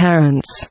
parents.